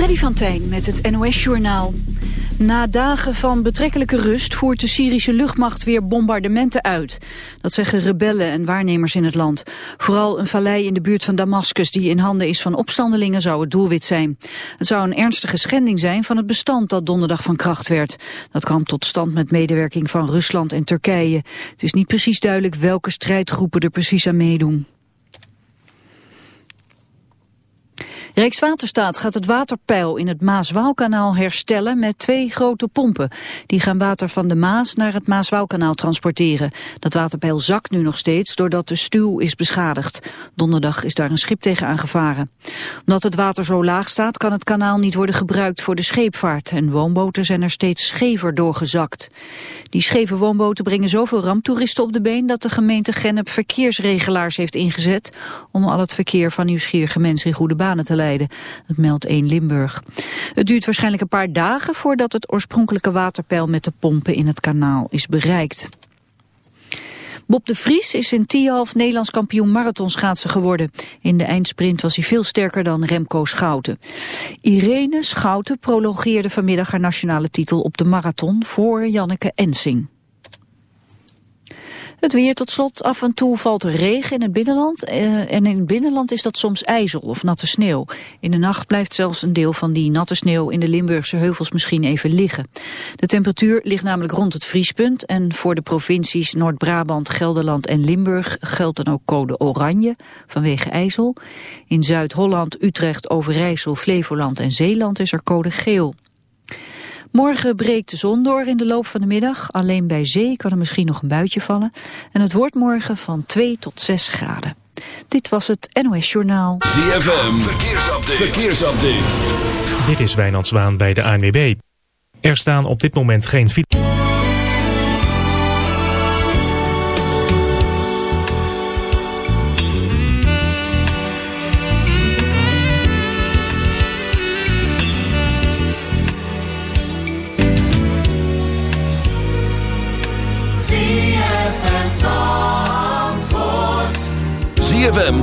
Freddy van Tijn met het NOS-journaal. Na dagen van betrekkelijke rust voert de Syrische luchtmacht weer bombardementen uit. Dat zeggen rebellen en waarnemers in het land. Vooral een vallei in de buurt van Damascus die in handen is van opstandelingen zou het doelwit zijn. Het zou een ernstige schending zijn van het bestand dat donderdag van kracht werd. Dat kwam tot stand met medewerking van Rusland en Turkije. Het is niet precies duidelijk welke strijdgroepen er precies aan meedoen. Rijkswaterstaat gaat het waterpeil in het Maas-Waalkanaal herstellen met twee grote pompen. Die gaan water van de Maas naar het Maas-Waalkanaal transporteren. Dat waterpeil zakt nu nog steeds doordat de stuw is beschadigd. Donderdag is daar een schip tegen aangevaren. Omdat het water zo laag staat kan het kanaal niet worden gebruikt voor de scheepvaart. En woonboten zijn er steeds schever doorgezakt. Die scheve woonboten brengen zoveel ramptoeristen op de been dat de gemeente Gennep verkeersregelaars heeft ingezet om al het verkeer van nieuwsgierige mensen in goede banen te leiden. Dat meldt 1 Limburg. Het duurt waarschijnlijk een paar dagen voordat het oorspronkelijke waterpeil met de pompen in het kanaal is bereikt. Bob de Vries is in Tialf Nederlands kampioen marathonschaatsen geworden. In de eindsprint was hij veel sterker dan Remco Schouten. Irene Schouten prolongeerde vanmiddag haar nationale titel op de marathon voor Janneke Ensing. Het weer tot slot. Af en toe valt er regen in het binnenland. Uh, en in het binnenland is dat soms ijzel of natte sneeuw. In de nacht blijft zelfs een deel van die natte sneeuw in de Limburgse heuvels misschien even liggen. De temperatuur ligt namelijk rond het vriespunt. En voor de provincies Noord-Brabant, Gelderland en Limburg geldt dan ook code oranje vanwege ijzel. In Zuid-Holland, Utrecht, Overijssel, Flevoland en Zeeland is er code geel. Morgen breekt de zon door in de loop van de middag. Alleen bij zee kan er misschien nog een buitje vallen. En het wordt morgen van 2 tot 6 graden. Dit was het NOS Journaal. ZFM, verkeersupdate. verkeersupdate. Dit is Wijnand Zwaan bij de ANWB. Er staan op dit moment geen fiets.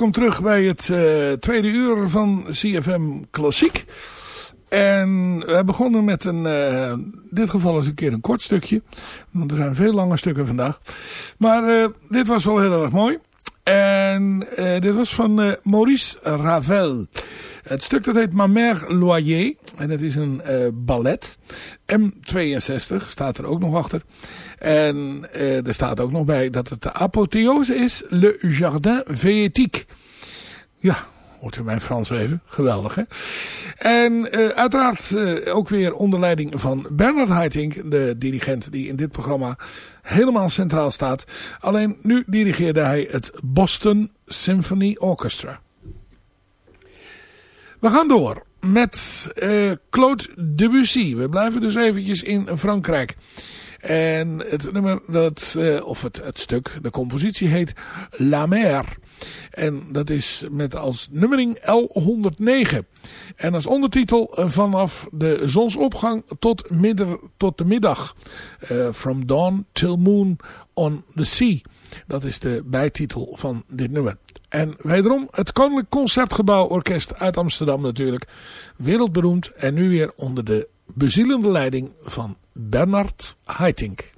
Welkom terug bij het uh, tweede uur van CFM Klassiek. En we begonnen met een, uh, in dit geval eens een keer een kort stukje. Want er zijn veel lange stukken vandaag. Maar uh, dit was wel heel erg mooi. En dit was van Maurice Ravel. Het stuk dat heet Ma Mère Loyer. En het is een ballet. M62 staat er ook nog achter. En uh, er staat ook nog bij dat het de apotheose is. Le Jardin Véétique. Ja, hoort u mijn Frans even. Geweldig, hè? En uh, uiteraard ook weer onder leiding van Bernard Haitink, de dirigent die in dit programma helemaal centraal staat. Alleen nu dirigeerde hij het Boston Symphony Orchestra. We gaan door met uh, Claude Debussy. We blijven dus eventjes in Frankrijk. En het nummer, dat, uh, of het, het stuk, de compositie heet La Mer. En dat is met als nummering L109. En als ondertitel uh, vanaf de zonsopgang tot, midden, tot de middag. From dawn till moon on the sea. Dat is de bijtitel van dit nummer. En wederom het Koninklijk Concertgebouw Orkest uit Amsterdam natuurlijk. Wereldberoemd en nu weer onder de bezielende leiding van Bernard Haitink.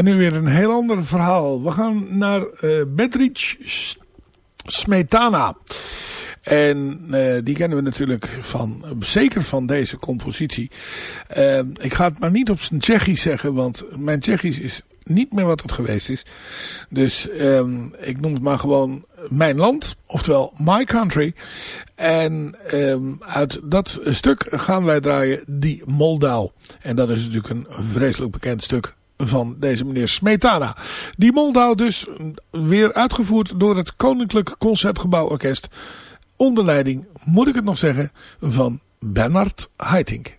En nu weer een heel ander verhaal. We gaan naar uh, Bedrich Smetana. En uh, die kennen we natuurlijk van, zeker van deze compositie. Uh, ik ga het maar niet op zijn Tsjechisch zeggen, want mijn Tsjechisch is niet meer wat het geweest is. Dus um, ik noem het maar gewoon Mijn Land, oftewel My Country. En um, uit dat stuk gaan wij draaien Die Moldau. En dat is natuurlijk een vreselijk bekend stuk van deze meneer Smetana. Die Moldau dus weer uitgevoerd door het Koninklijk Concertgebouworkest. Onder leiding, moet ik het nog zeggen, van Bernard Haitink.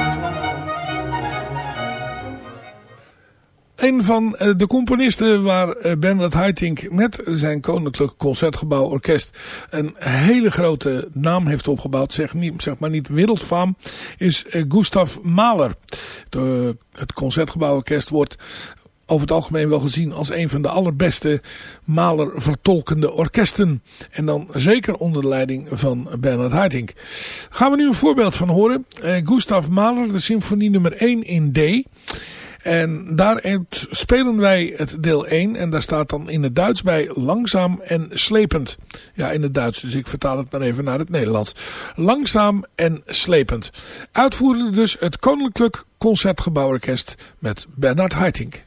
Een van eh, de componisten waar eh, Bernard Haitink met zijn Koninklijk Concertgebouworkest een hele grote naam heeft opgebouwd, zeg, niet, zeg maar niet wereldfaam, is eh, Gustav Mahler. Het Concertgebouworkest wordt over het algemeen wel gezien als een van de allerbeste Mahler vertolkende orkesten. En dan zeker onder de leiding van Bernard Haitink. Gaan we nu een voorbeeld van horen. Gustav Mahler, de symfonie nummer 1 in D. En daaruit spelen wij het deel 1. En daar staat dan in het Duits bij langzaam en slepend. Ja, in het Duits. Dus ik vertaal het maar even naar het Nederlands. Langzaam en slepend. Uitvoerde dus het Koninklijk Concertgebouworkest met Bernard Haitink.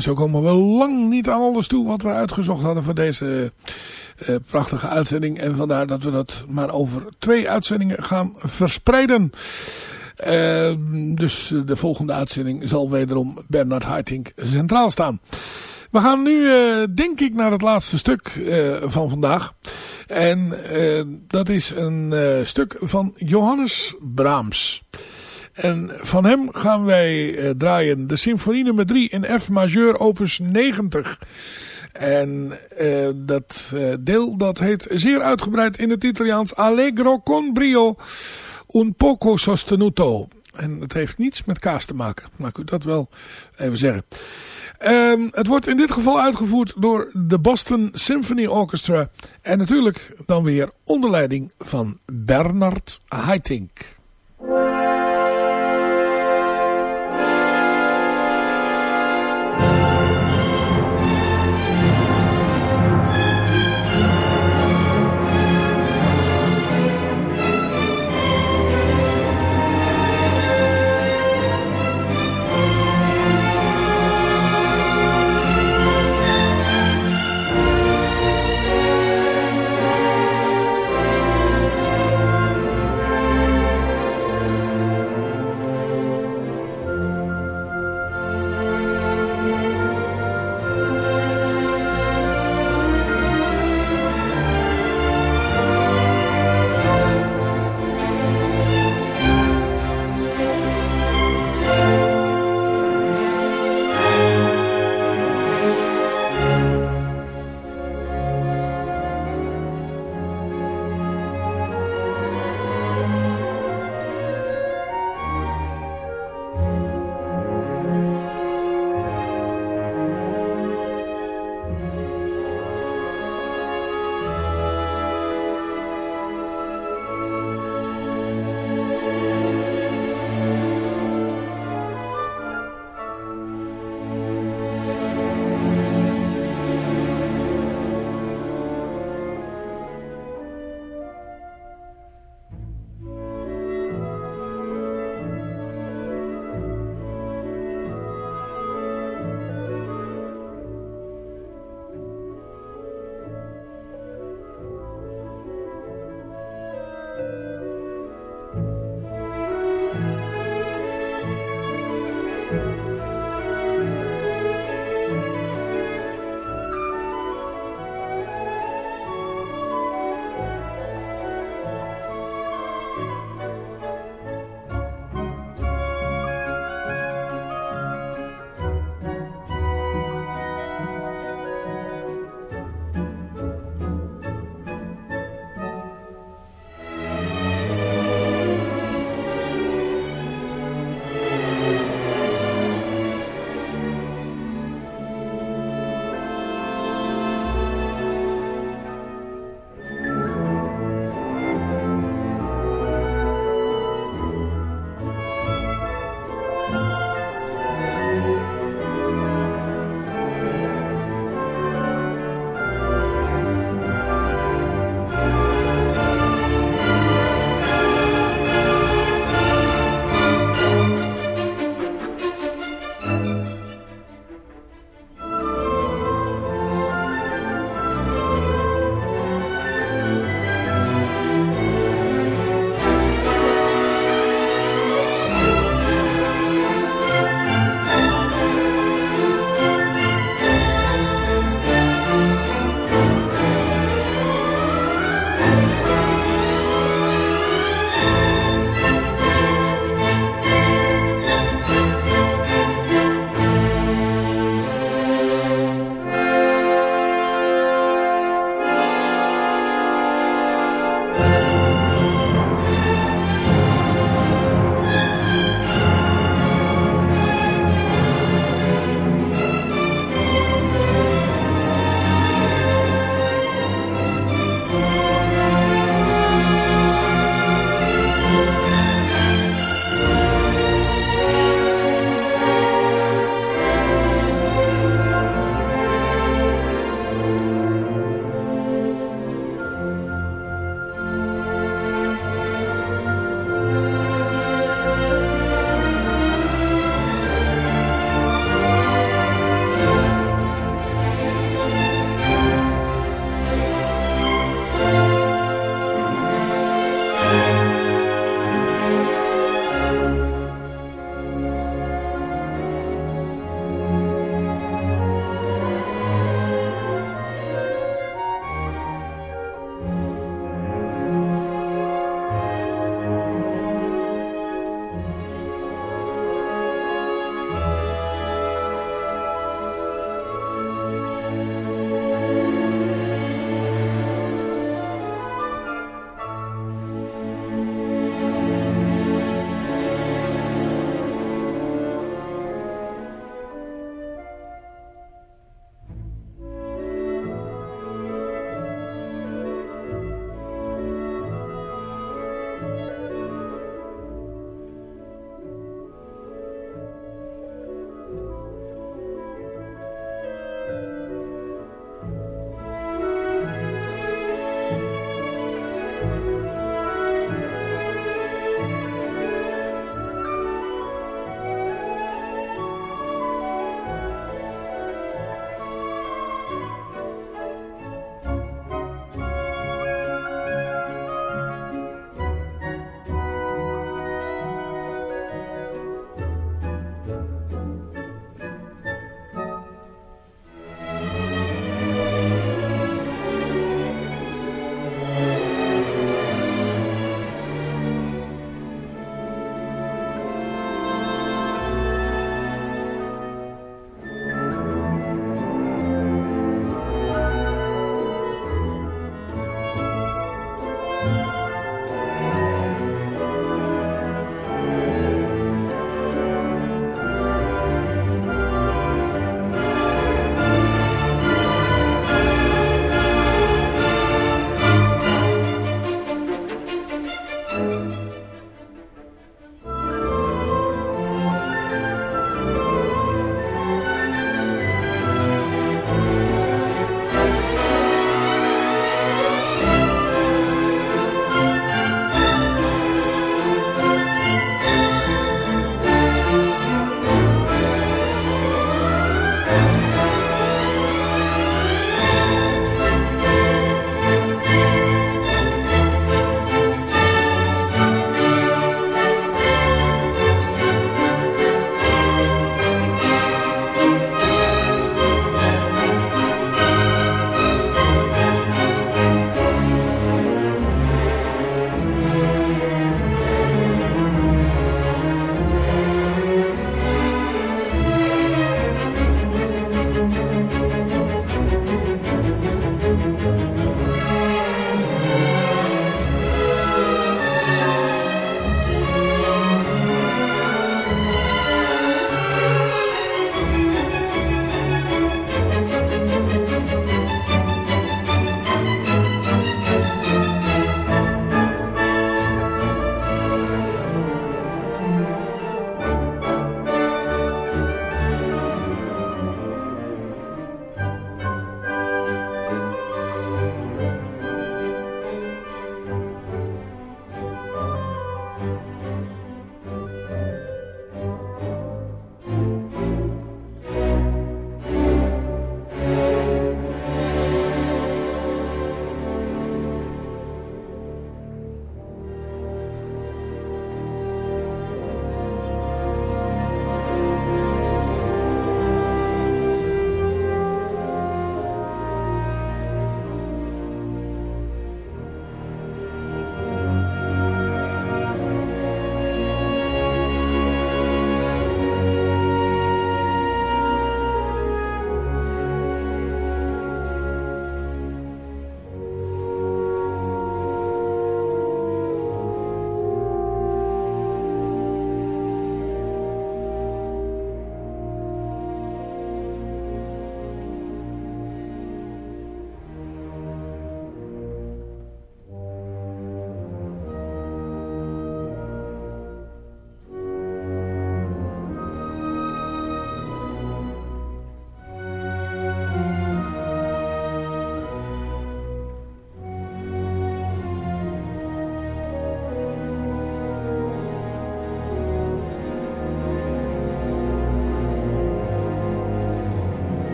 En zo komen we lang niet aan alles toe wat we uitgezocht hadden voor deze uh, prachtige uitzending. En vandaar dat we dat maar over twee uitzendingen gaan verspreiden. Uh, dus de volgende uitzending zal wederom Bernard Haitink centraal staan. We gaan nu, uh, denk ik, naar het laatste stuk van vandaag. En dat is een stuk van Johannes Brahms. En van hem gaan wij draaien de symfonie nummer 3 in F majeur opus 90. En uh, dat uh, deel dat heet zeer uitgebreid in het Italiaans Allegro con brio un poco sostenuto. En het heeft niets met kaas te maken. Laat ik u dat wel even zeggen. Um, het wordt in dit geval uitgevoerd door de Boston Symphony Orchestra. En natuurlijk dan weer onder leiding van Bernard Haitink.